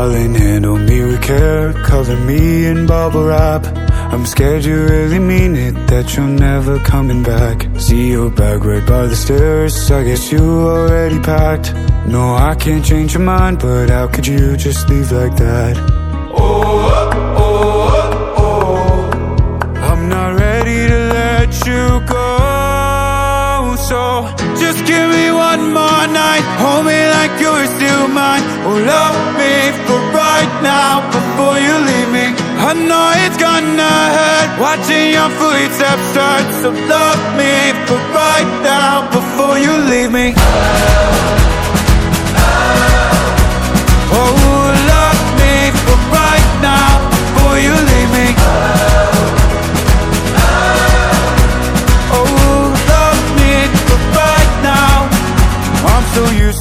darling, handle me with care. Cover me in bubble wrap. I'm scared you really mean it, that you're never coming back. See your bag right by the stairs. I guess you already packed. No, I can't change your mind, but how could you just leave like that? Oh, oh, just give me one more night. Hold me like you're still mine. Oh, love me for right now before you leave me. I know it's gonna hurt watching your footsteps start. So love me for right now before you leave me.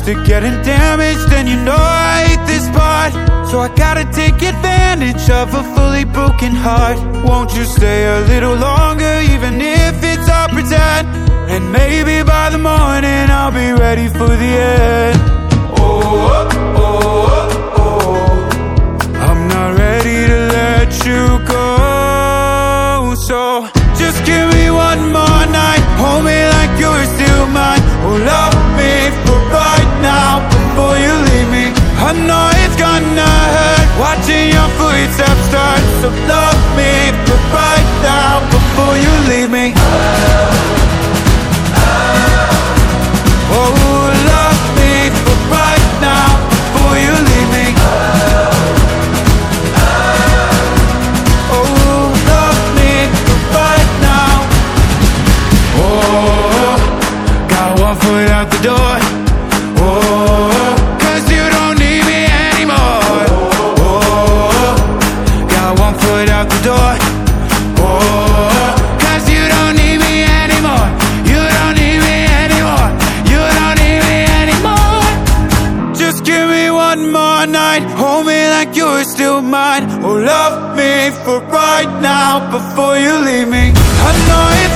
To getting damaged, and you know I hate this part. So I gotta take advantage of a fully broken heart. Won't you stay a little longer, even if it's all pretend? And maybe by the morning I'll be ready for the end. Oh, oh, oh, oh. I'm not ready to let you go. So just give me one more night. Hold me like you're still mine. Oh, love me So love me for right now before you leave me. Oh, love me all night. Hold me like you're still mine. Oh, love me for right now Before you leave me. I know